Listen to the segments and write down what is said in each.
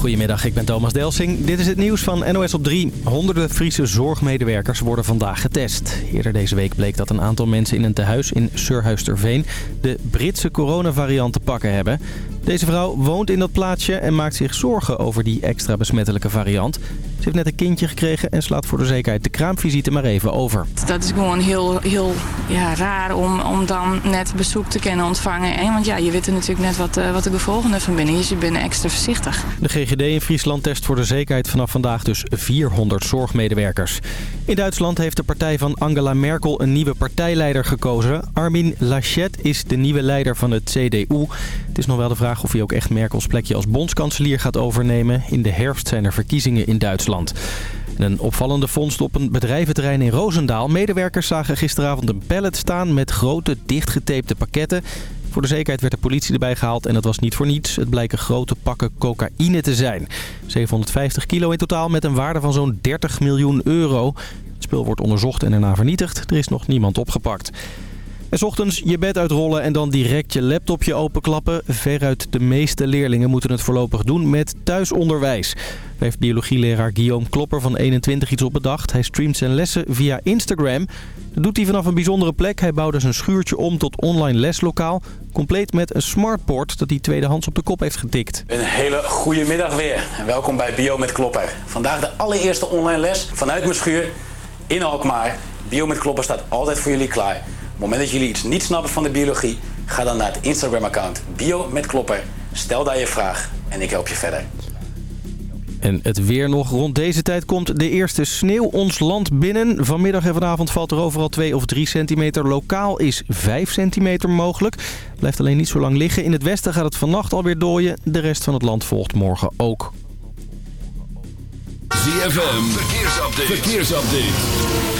Goedemiddag, ik ben Thomas Delsing. Dit is het nieuws van NOS op 3. Honderden Friese zorgmedewerkers worden vandaag getest. Eerder deze week bleek dat een aantal mensen in een tehuis in Surhuisterveen... de Britse coronavariant te pakken hebben. Deze vrouw woont in dat plaatsje en maakt zich zorgen over die extra besmettelijke variant. Ze heeft net een kindje gekregen en slaat voor de zekerheid de kraamvisite maar even over. Dat is gewoon heel, heel ja, raar om, om dan net bezoek te kunnen ontvangen. Hè? Want ja, je weet er natuurlijk net wat, uh, wat de gevolgen ervan binnen is. Je bent extra voorzichtig. De GGD in Friesland test voor de zekerheid vanaf vandaag dus 400 zorgmedewerkers. In Duitsland heeft de partij van Angela Merkel een nieuwe partijleider gekozen. Armin Laschet is de nieuwe leider van het CDU. Het is nog wel de vraag of hij ook echt Merkels plekje als bondskanselier gaat overnemen. In de herfst zijn er verkiezingen in Duitsland. Een opvallende vondst op een bedrijventerrein in Roosendaal. Medewerkers zagen gisteravond een pallet staan met grote dichtgetapte pakketten. Voor de zekerheid werd de politie erbij gehaald en dat was niet voor niets. Het blijken grote pakken cocaïne te zijn. 750 kilo in totaal met een waarde van zo'n 30 miljoen euro. Het spul wordt onderzocht en daarna vernietigd. Er is nog niemand opgepakt. En s ochtends je bed uitrollen en dan direct je laptopje openklappen. Veruit de meeste leerlingen moeten het voorlopig doen met thuisonderwijs. Daar heeft biologieleraar Guillaume Klopper van 21 iets op bedacht. Hij streamt zijn lessen via Instagram. Dat doet hij vanaf een bijzondere plek. Hij bouwde zijn schuurtje om tot online leslokaal. Compleet met een smartboard dat hij tweedehands op de kop heeft getikt. Een hele goede middag weer. En welkom bij Bio met Klopper. Vandaag de allereerste online les vanuit mijn schuur in Alkmaar. Bio met Klopper staat altijd voor jullie klaar. Het moment dat jullie iets niet snappen van de biologie, ga dan naar het Instagram-account Bio met Klopper. Stel daar je vraag en ik help je verder. En het weer nog. Rond deze tijd komt de eerste sneeuw ons land binnen. Vanmiddag en vanavond valt er overal 2 of 3 centimeter. Lokaal is 5 centimeter mogelijk. Blijft alleen niet zo lang liggen. In het westen gaat het vannacht alweer dooien. De rest van het land volgt morgen ook. ZFM, verkeersupdate. verkeersupdate.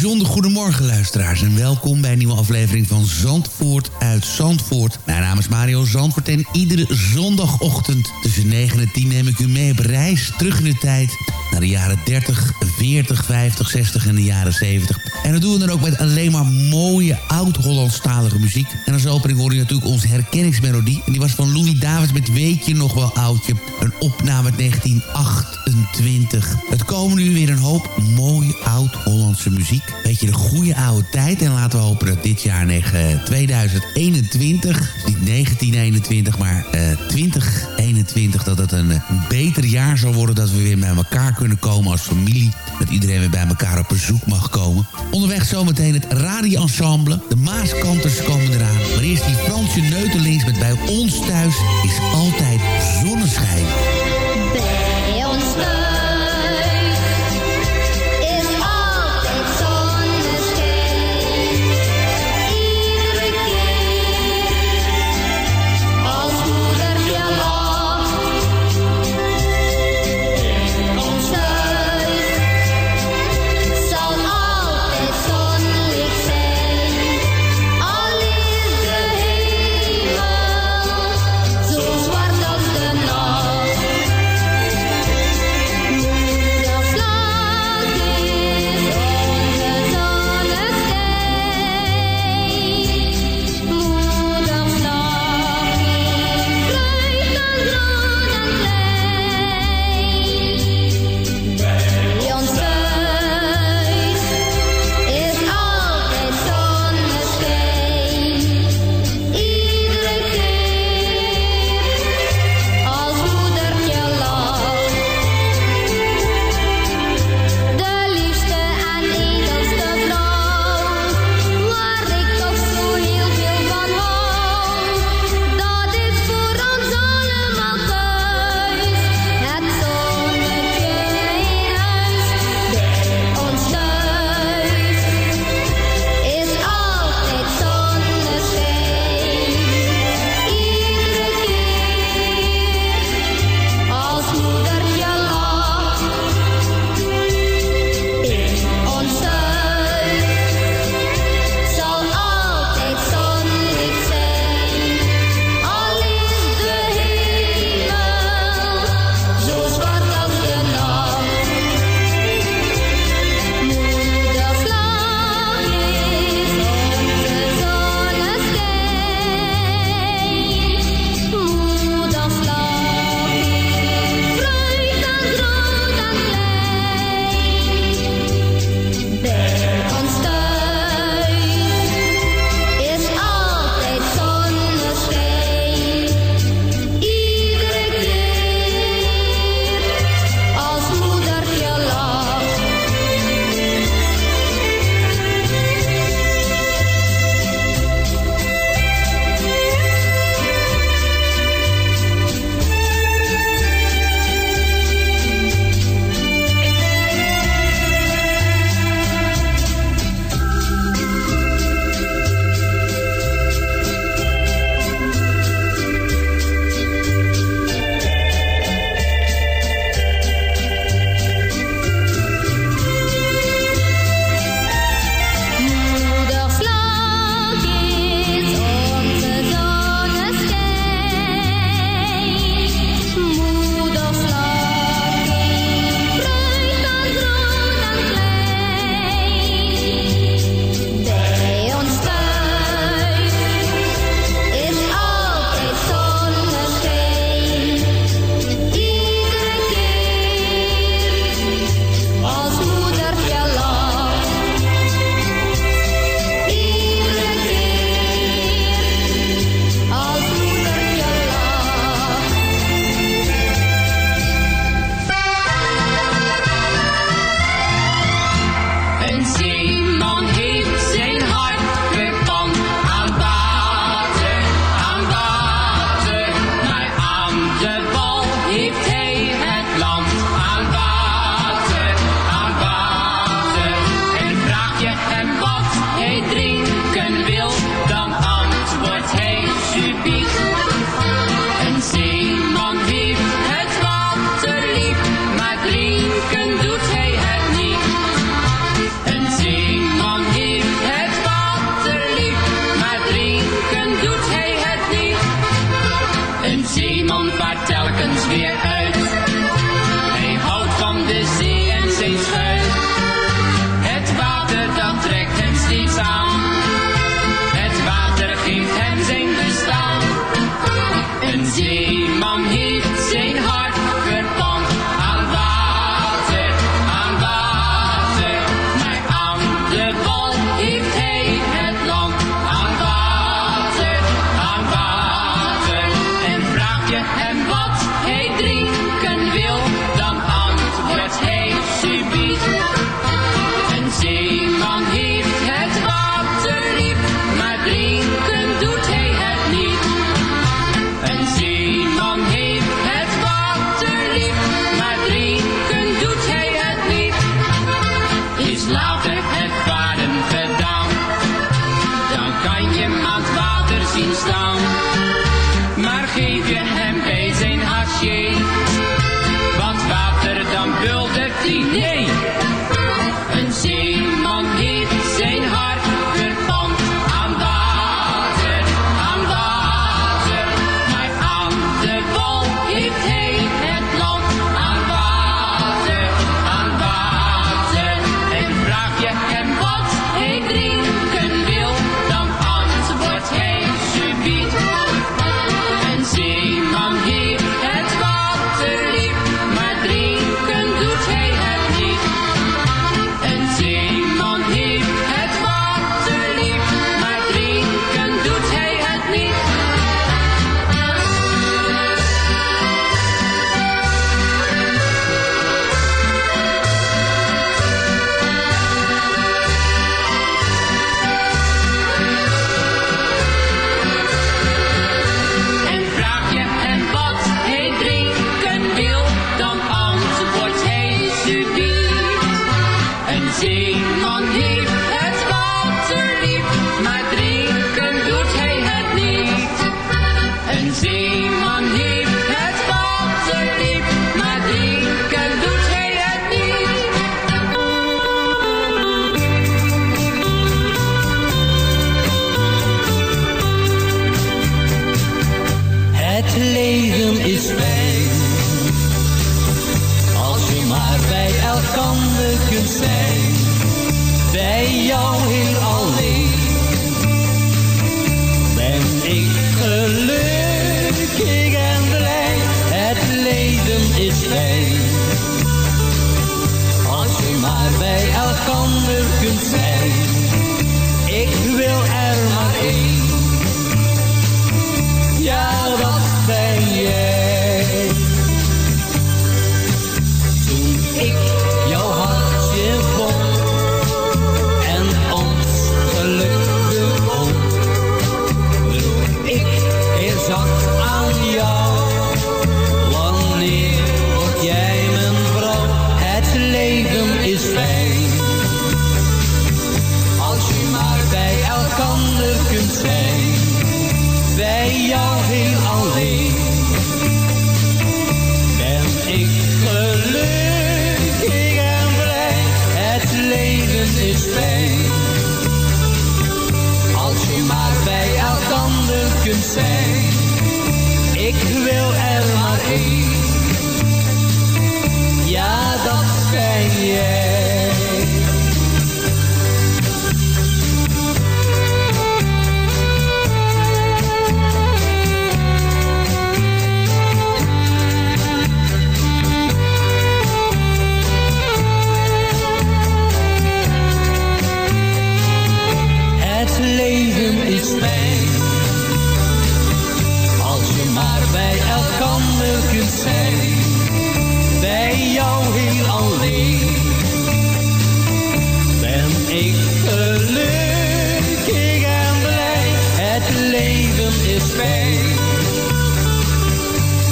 Bijzonder goedemorgen luisteraars en welkom bij een nieuwe aflevering van Zandvoort uit Zandvoort. Mijn naam is Mario Zandvoort en iedere zondagochtend tussen 9 en 10 neem ik u mee op reis terug in de tijd de jaren 30, 40, 50, 60 en de jaren 70. En dat doen we dan ook met alleen maar mooie oud-Hollandstalige muziek. En als opening hoor je natuurlijk onze herkenningsmelodie. En die was van Louis Davids met Weet je nog wel oudje. Een opname uit 1928. Het komen nu weer een hoop mooie oud-Hollandse muziek. Beetje de goede oude tijd. En laten we hopen dat dit jaar negen- 2021, niet 1921, maar eh, 2021, dat het een, eh, een beter jaar zal worden. Dat we weer bij elkaar kunnen komen als familie. Dat iedereen weer bij elkaar op bezoek mag komen. Onderweg zometeen het radioensemble. De Maaskanters komen eraan. Maar eerst die Fransje Neutelings met bij ons thuis is altijd zonneschijn. jou heel alleen. Ben ik gelukkig en blij, het leven is fijn. Als je maar bij elkander kunt zijn.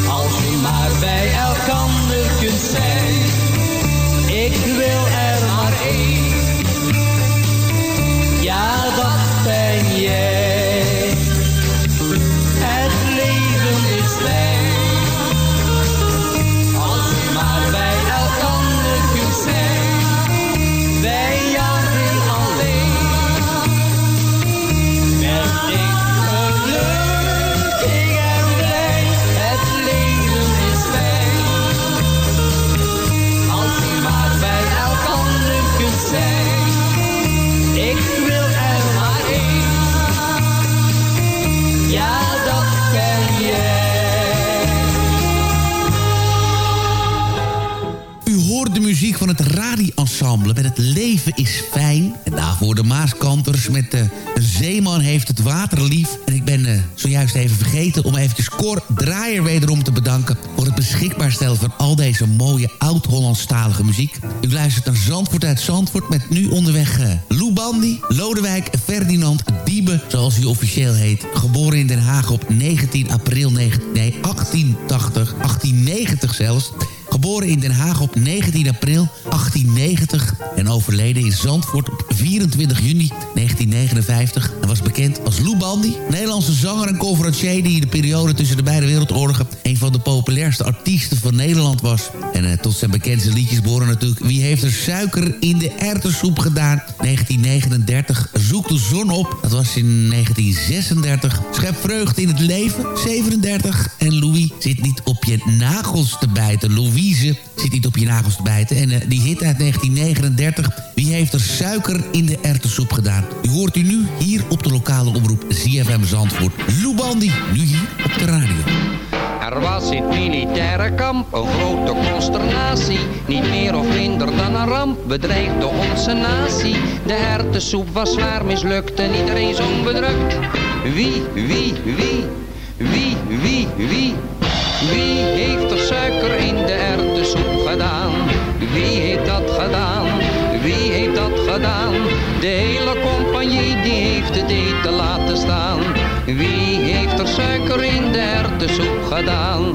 Als je maar bij elkander kunt zijn. Met Het leven is fijn. En daarvoor de Maaskanters met eh, de zeeman heeft het water lief. En ik ben eh, zojuist even vergeten om eventjes Cor Draaier wederom te bedanken... voor het beschikbaar stellen van al deze mooie oud-Hollandstalige muziek. U luistert naar Zandvoort uit Zandvoort met nu onderweg uh, Lodewijk, Ferdinand, Diebe... zoals hij officieel heet, geboren in Den Haag op 19 april 19, nee, 1880, 1890 zelfs... Geboren in Den Haag op 19 april 1890 en overleden in Zandvoort op 24 juni 1959. Hij was bekend als Lou Bandy, Nederlandse zanger en conferencier... die in de periode tussen de beide wereldoorlogen... een van de populairste artiesten van Nederland was. En uh, tot zijn bekendste liedjes behoren natuurlijk... Wie heeft er suiker in de erwtensoep gedaan? 1939, Zoek de zon op. Dat was in 1936. Schep vreugde in het leven, 37. En Louis zit niet op je nagels te bijten. Louise zit niet op je nagels te bijten. En uh, die hit uit 1939... Wie heeft er suiker in de erwtensoep gedaan? U hoort u nu hier op de lokale omroep ZFM Zandvoort. Lou Bandy, nu hier op de radio. Er was in het militaire kamp een grote consternatie. Niet meer of minder dan een ramp bedreigde onze natie. De erwtensoep was zwaar mislukt en iedereen zong bedrukt. Wie, wie, wie, wie, wie, wie... Wie heeft er suiker in de erwtensoep gedaan? Wie heeft dat gedaan? Wie heeft dat gedaan? De hele compagnie die heeft het eten laten staan. Wie heeft er suiker in de erwtensoep gedaan?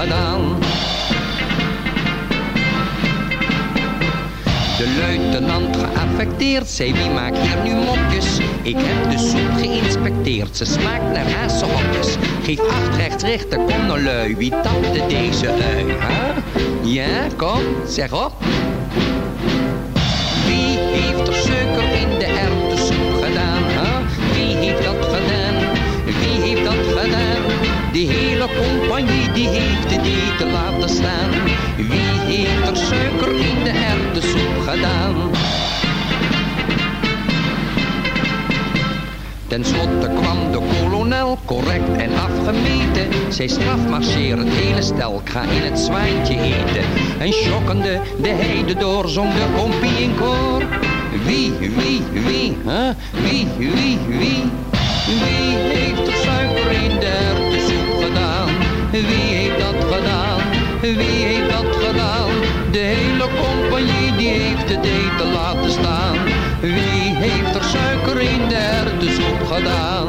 gedaan? De luitenant geaffecteerd zei wie maakt hier nu mopjes Ik heb de soep geïnspecteerd, ze smaakt naar hazenhokjes Geef acht rechts richter, kom nou lui, wie tapte deze ui? Ja, kom, zeg op Die hele compagnie die heeft het eten laten staan. Wie heeft er suiker in de erwtensoep gedaan? Ten slotte kwam de kolonel, correct en afgemeten. Zij strafmarcheer het hele stel, ik ga in het zwijntje eten. En schokkende de heide door, zong de kompie in koor. Wie, wie, wie, hè? Wie, wie, wie? Wie heeft Wie heeft dat gedaan? De hele compagnie die heeft het eten laten staan. Wie heeft er suiker in de erwtensoep gedaan?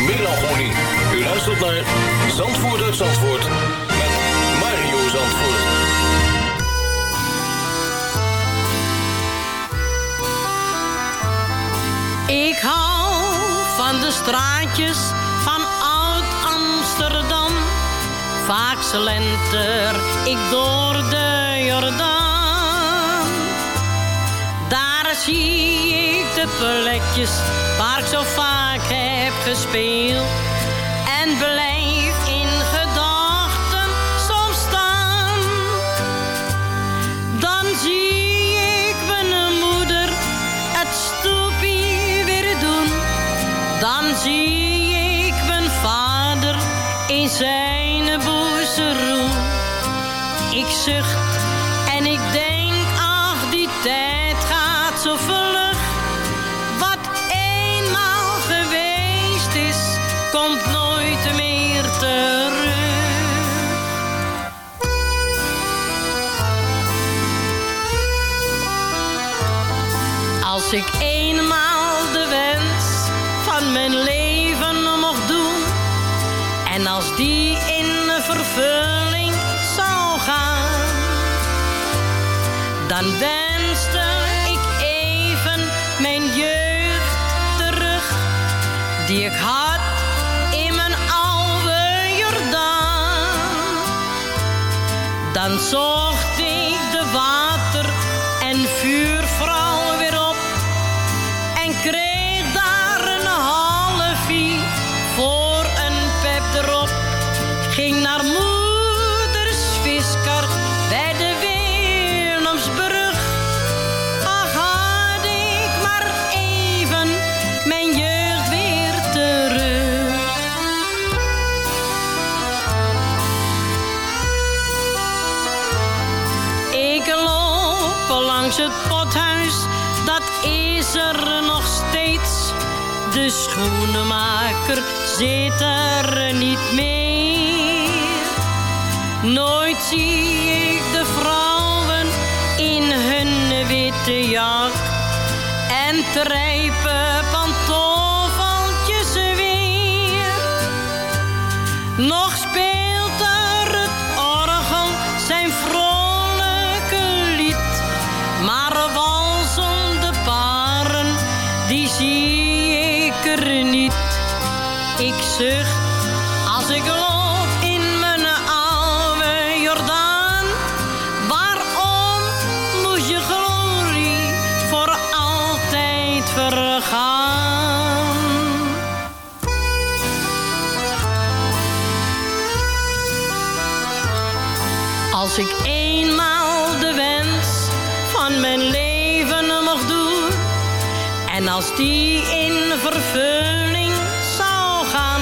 melancholie. U luistert naar Zandvoort uit Zandvoort met Mario Zandvoort. Ik hou van de straatjes van Oud-Amsterdam. Vaak slenter ik door de Jordaan. Daar zie ik plekjes waar ik zo vaak heb gespeeld. En blijf in gedachten soms staan. Dan zie ik mijn moeder het stoepie weer doen. Dan zie ik mijn vader in zijn boezeroen. Ik zucht Als ik eenmaal de wens van mijn leven mocht doen. En als die in vervulling zou gaan. Dan wenste ik even mijn jeugd terug. Die ik had in mijn oude Jordaan. Dan zorg schoenenmaker zit er niet meer. Nooit zie ik de vrouwen in hun witte jak en trijpen die in vervulling zou gaan.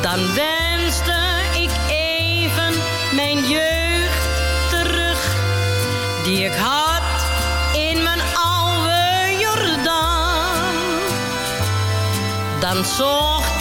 Dan wenste ik even mijn jeugd terug, die ik had in mijn oude Jordaan. Dan zocht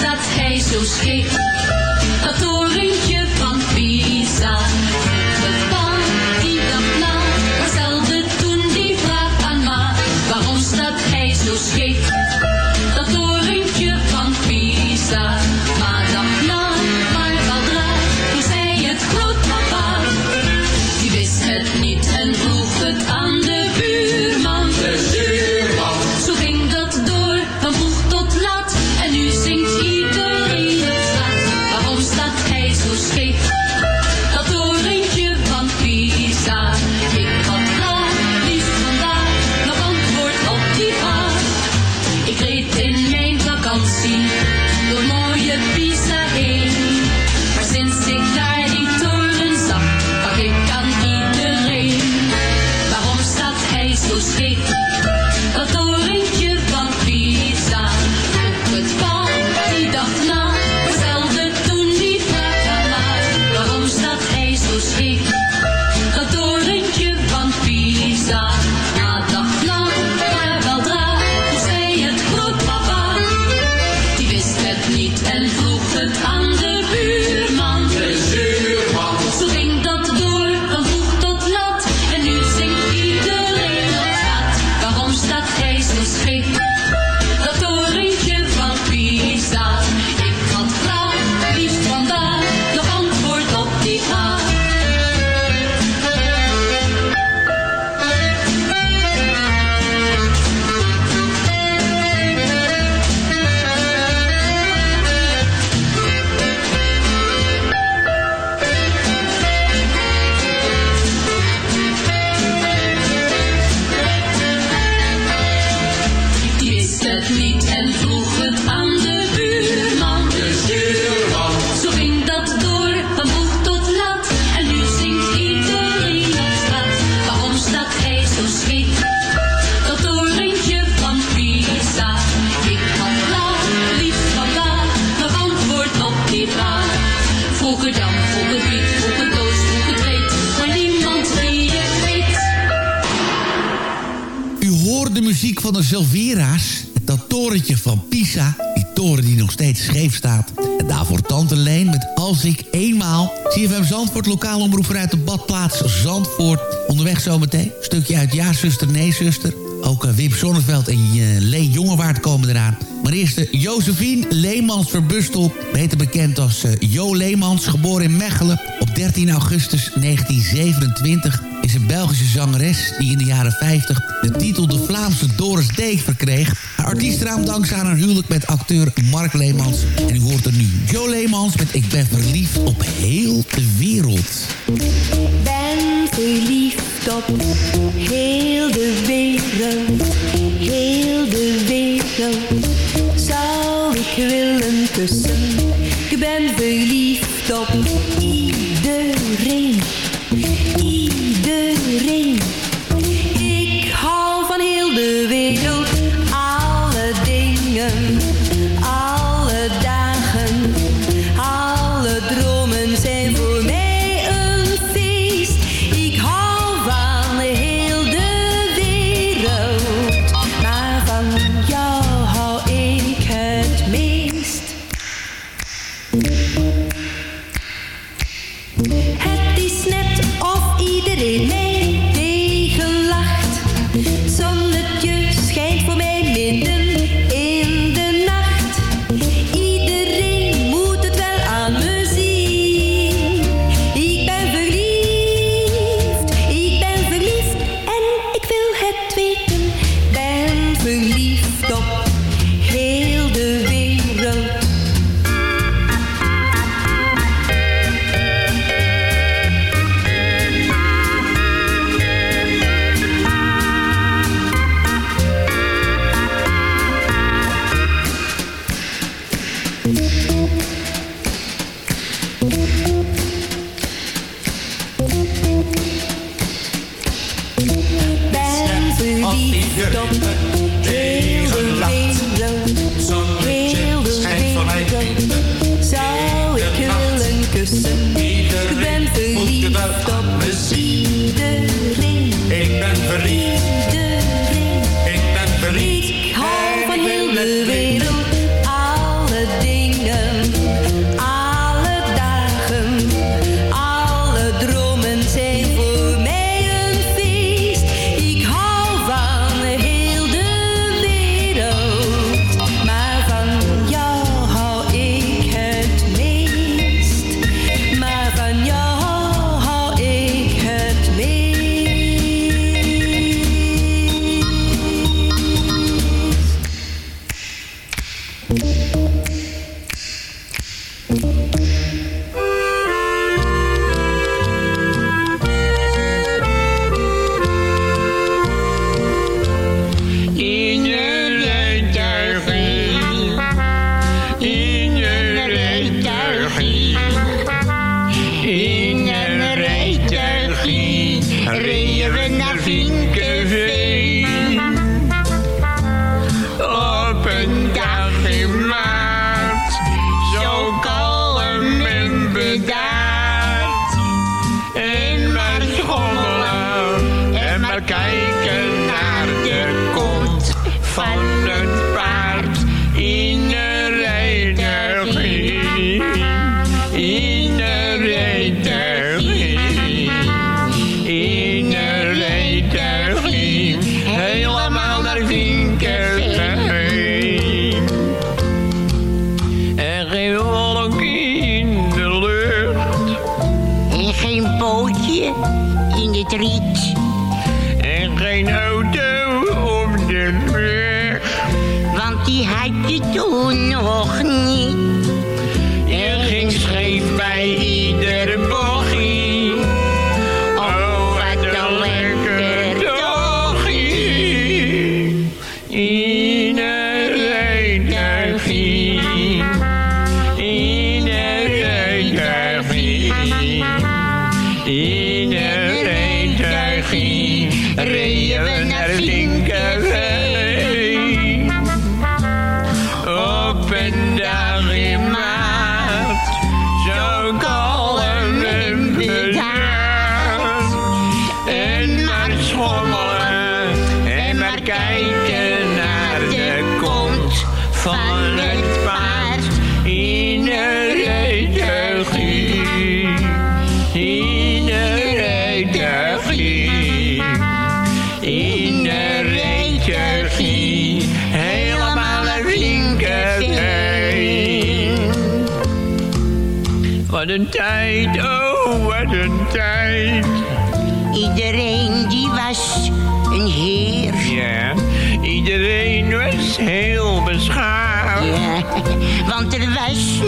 stadsgeest zo sweet. CFM Zandvoort, lokaal omroep vanuit de badplaats Zandvoort. Onderweg zometeen. Stukje uit Ja, zuster, nee, zuster. Ook uh, Wim Sonneveld en eh, uh, Leen Jongewaard komen eraan. Maar eerst de Josephine Leemans Verbustel. Beter bekend als Jo Leemans, geboren in Mechelen op 13 augustus 1927 is een Belgische zangeres die in de jaren 50 de titel De Vlaamse Doris Deeg verkreeg Artiesteraam dankzij aan haar huwelijk met acteur Mark Leemans. En u hoort er nu Joe Leemans met Ik ben verliefd op heel de wereld. Ik ben verliefd op heel de wereld, heel de wereld. Zou ik willen kussen, ik ben verliefd op iedereen Wat een tijd, oh wat een tijd. Iedereen die was een heer. Ja, iedereen was heel beschaafd. Ja, want er was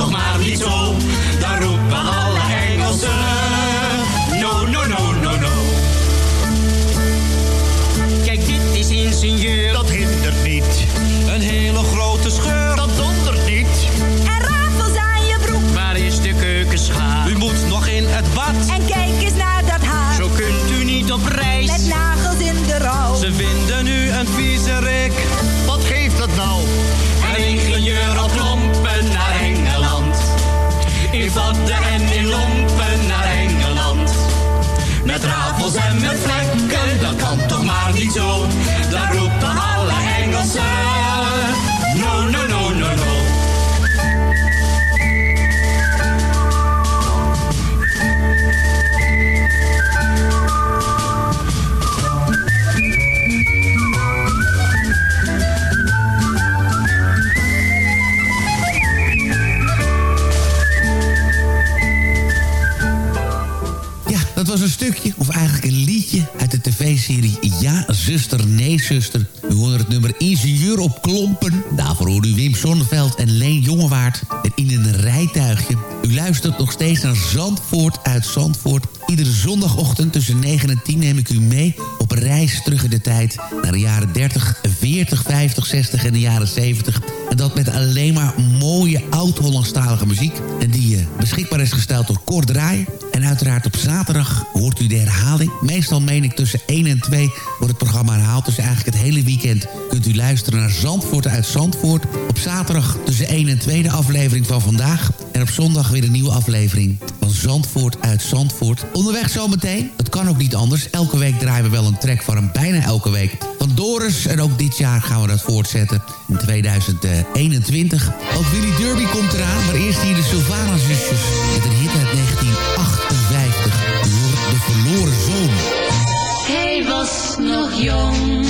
toch maar niet zo. Ja, zuster, nee, zuster. U hoorde het nummer Ingenieur op Klompen. Daarvoor hoorde u Wim Sonneveld en Leen Jongewaard. En in een rijtuigje. U luistert nog steeds naar Zandvoort uit Zandvoort. Iedere zondagochtend tussen 9 en 10 neem ik u mee... op reis terug in de tijd naar de jaren 30, 40, 50, 60 en de jaren 70... En dat met alleen maar mooie oud-Hollandstalige muziek. En die eh, beschikbaar is gesteld door Draaier. En uiteraard op zaterdag hoort u de herhaling. Meestal meen ik tussen 1 en 2 wordt het programma herhaald. Dus eigenlijk het hele weekend kunt u luisteren naar Zandvoort uit Zandvoort. Op zaterdag tussen 1 en 2 de aflevering van vandaag. En op zondag weer een nieuwe aflevering van Zandvoort uit Zandvoort. Onderweg zometeen. Het kan ook niet anders. Elke week draaien we wel een track van hem. Bijna elke week. Van Doris. En ook dit jaar gaan we dat voortzetten. In 2021. Ook Willy Derby komt eraan. Maar eerst hier de Sylvana zusjes. Met een hit uit 1958. U hoort De Verloren Zoon. Hij was nog jong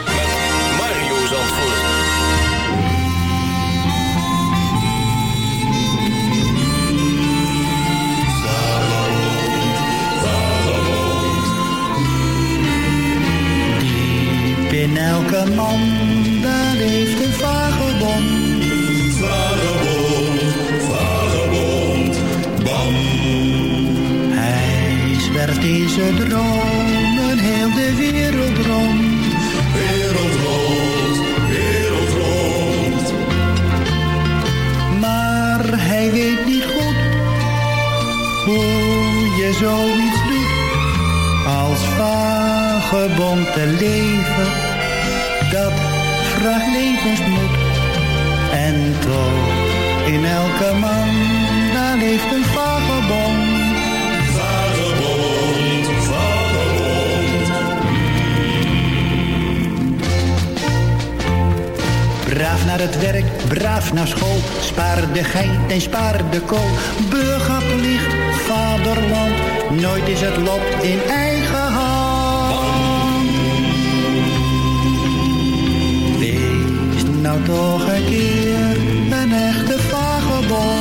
in elke man, daar leeft een vagebond. Vagebond, vagebond, bam. Hij zwerft in zijn dromen heel de wereld rond. Wereld rond, wereld rond. Maar hij weet niet goed hoe je zoiets doet als vagebond te leven, dat vraagt levensmoed. En toch, in elke man, daar leeft een vagebond. Vagebond, vagebond. Braaf naar het werk, braaf naar school, spaar de geit en spaar de kool. Burgerplicht, vaderland, nooit is het lot in eigen nou toch een keer een echte vagebond.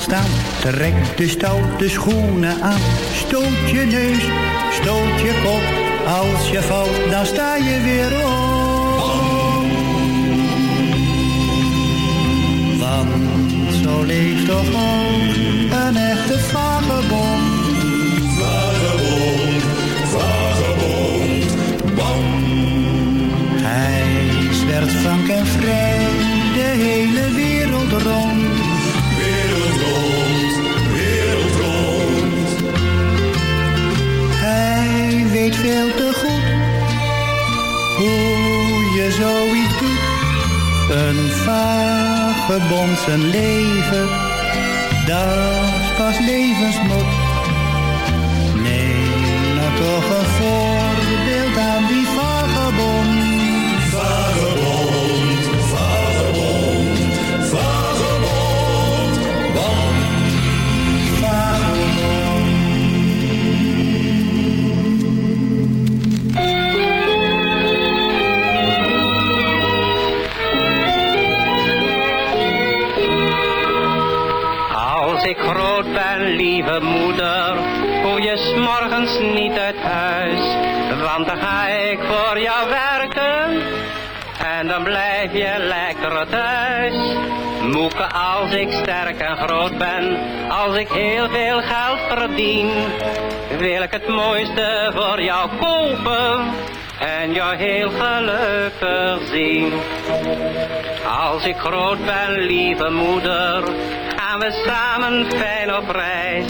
Trek de stoute schoenen aan. Stoot je neus, stoot je kop, als je valt, dan sta je weer op. Want zo leeft toch ook een echte vagebond. Vagebond, vagebond, bam. Hij zwerft frank en vrij de zoiets doet. Een vagebond zijn leven, dat is pas levensmoed. Neem nou toch een ik groot ben, lieve moeder, hoef je s'morgens niet uit huis. Want dan ga ik voor jou werken en dan blijf je lekker thuis. Moeke, als ik sterk en groot ben, als ik heel veel geld verdien, wil ik het mooiste voor jou kopen en jou heel gelukkig zien. Als ik groot ben, lieve moeder, gaan we samen fijn op reis.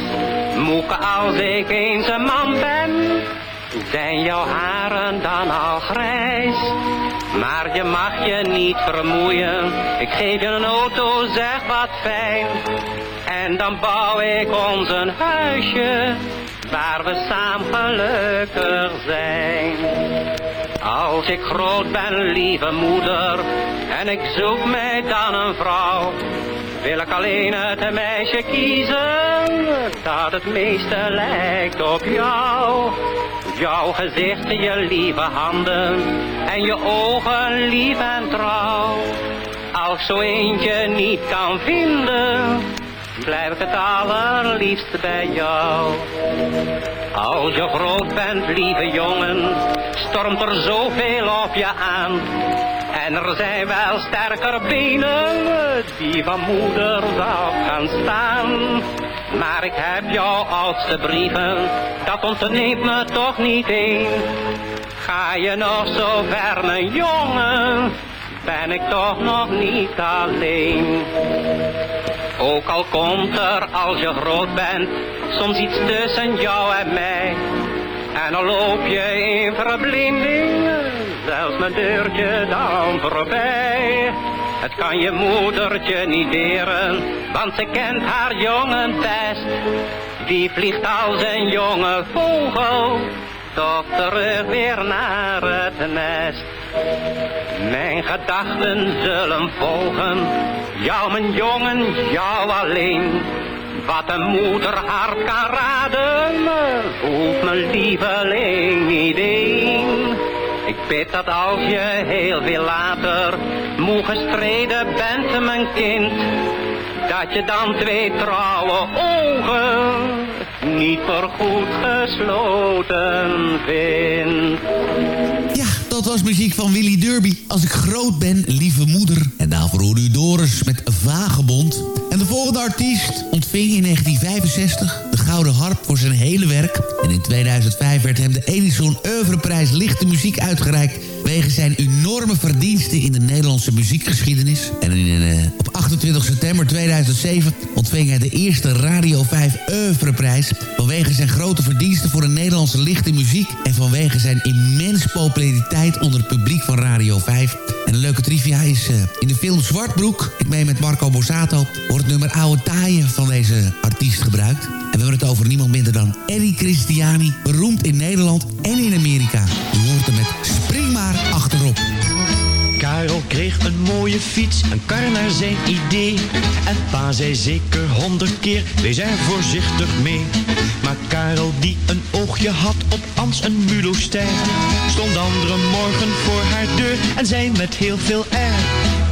Moeke, als ik eens een man ben, zijn jouw haren dan al grijs. Maar je mag je niet vermoeien, ik geef je een auto, zeg wat fijn. En dan bouw ik ons een huisje, waar we samen gelukkig zijn. Als ik groot ben, lieve moeder, en ik zoek mij dan een vrouw, wil ik alleen het meisje kiezen dat het meeste lijkt op jou. Jouw gezicht, je lieve handen en je ogen lief en trouw. Als zo eentje niet kan vinden, blijf ik het allerliefst bij jou. Als je groot bent, lieve jongen, stormt er zoveel op je aan. En er zijn wel sterker benen die van moeder zou gaan staan. Maar ik heb jouw oudste brieven, dat ontneemt me toch niet een. Ga je nog zo ver, mijn jongen, ben ik toch nog niet alleen. Ook al komt er als je groot bent, soms iets tussen jou en mij. En al loop je in verblinding, zelfs mijn deurtje dan voorbij. Het kan je moedertje niet deren, want ze kent haar jongen best. Die vliegt als een jonge vogel, toch terug weer naar het nest. Mijn gedachten zullen volgen, jou mijn jongen, jou alleen. Wat een moeder hart kan raden, voelt mijn lieveling niet een. Ik bid dat als je heel veel later moe gestreden bent, mijn kind, dat je dan twee trouwe ogen niet voorgoed gesloten vindt. Ja, dat was muziek van Willy Derby. Als ik groot ben, lieve moeder. En daarvoor hoorde u Doris met Vagebond. En de volgende artiest ontving in 1965 de Gouden Harp voor zijn hele werk. En in 2005 werd hem de Edison Oeuvreprijs Lichte Muziek uitgereikt... wegens zijn enorme verdiensten in de Nederlandse muziekgeschiedenis. En in, uh, op 28 september 2007 ontving hij de eerste Radio 5 Oeuvreprijs... vanwege zijn grote verdiensten voor de Nederlandse lichte muziek... en vanwege zijn immens populariteit onder het publiek van Radio 5... En een leuke trivia is uh, in de film Zwartbroek... ik meen met Marco Borsato... het nummer Oude Taaien van deze artiest gebruikt. En we hebben het over niemand minder dan Eddie Christiani... beroemd in Nederland en in Amerika. U hoort hem met Spring maar achterop. Karel kreeg een mooie fiets, een kar naar zijn idee. En pa zei zeker honderd keer, wees er voorzichtig mee. Maar Karel die een oogje had op Ans en Mulo stijl, stond andere morgen voor haar deur en zei met heel veel air.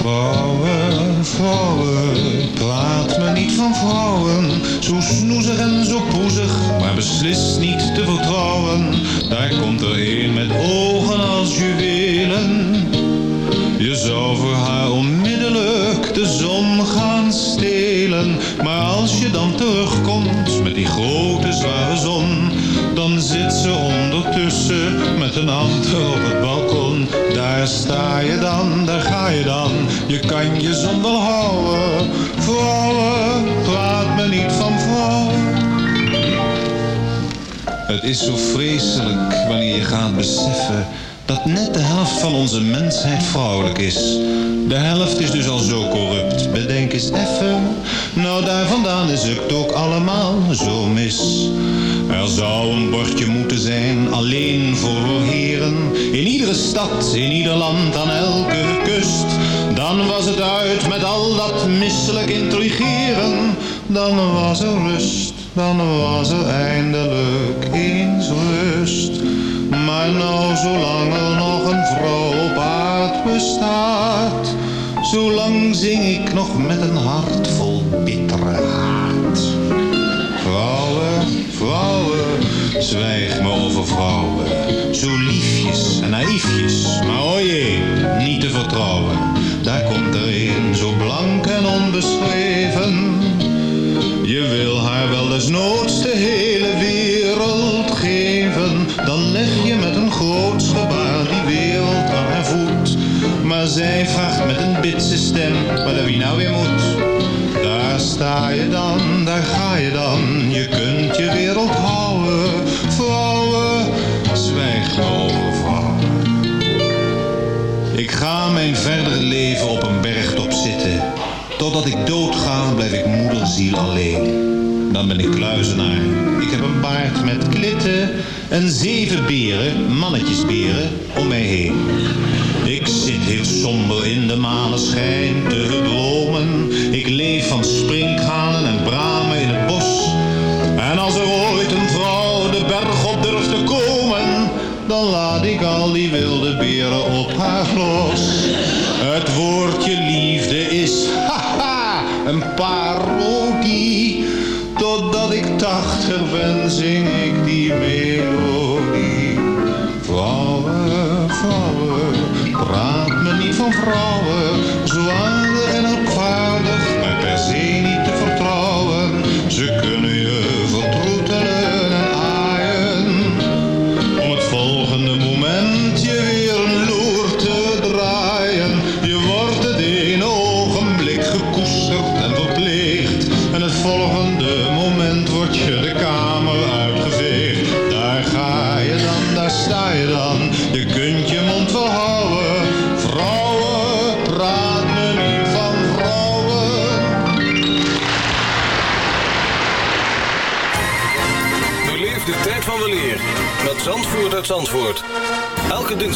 Vrouwen, vrouwen, praat me niet van vrouwen. Zo snoezig en zo poezig, maar beslist niet te vertrouwen. Daar komt er een met ogen als juwelen. Je zou voor haar onmiddellijk de zon gaan stelen. Maar als je dan terugkomt met die grote zware zon, dan zit ze ondertussen met een ander op het balkon. Daar sta je dan, daar ga je dan, je kan je zon wel houden. Vrouwen, praat me niet van vrouwen. Het is zo vreselijk wanneer je gaat beseffen dat net de helft van onze mensheid vrouwelijk is. De helft is dus al zo corrupt. Bedenk eens even. Nou, daar vandaan is het ook allemaal zo mis. Er zou een bordje moeten zijn, alleen voor heren. In iedere stad, in ieder land, aan elke kust. Dan was het uit met al dat misselijk intrigeren. Dan was er rust, dan was er eindelijk eens rust. Maar nou, zolang er nog een vrouw op aard bestaat, zolang zing ik nog met een hart vol bittere haat. Vrouwen, vrouwen, zwijg me over vrouwen, zo liefjes en naïefjes, maar o jee, niet te vertrouwen. Daar komt er een zo blank en onbeschreven. Je wil haar wel desnoods de hele wereld geven. Dan leg je met een groot gebaar die wereld aan haar voet. Maar zij vraagt met een bitse stem, wat wie nou weer moet. Daar sta je dan, Dan ben ik kluizenaar. Ik heb een baard met klitten en zeven beren, mannetjesberen, om mij heen. Ik zit heel somber in de maneschijn te dromen. Ik leef van sprinkhanen en bramen in het bos. En als er opens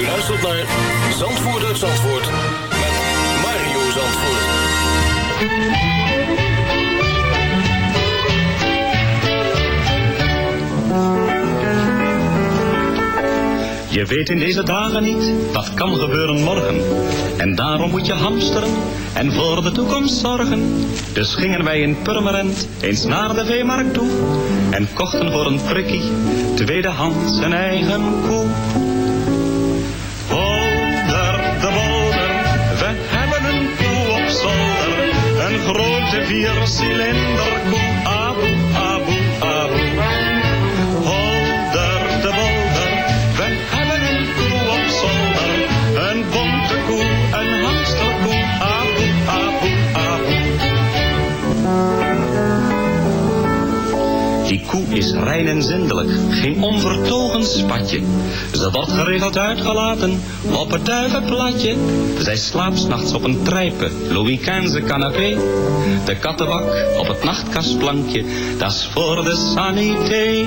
U luistert naar Zandvoort uit Zandvoort met Mario Zandvoort. Je weet in deze dagen niet, wat kan gebeuren morgen. En daarom moet je hamsteren en voor de toekomst zorgen. Dus gingen wij in Purmerend eens naar de veemarkt toe. En kochten voor een prikkie, tweedehands een eigen koe. Een grote viercilinder koe, spatje. Ze wordt geregeld uitgelaten op het duivenplatje. Zij slaapt s'nachts op een trijpe, Louis XV canapé. De kattenbak op het nachtkastplankje, dat is voor de sanité.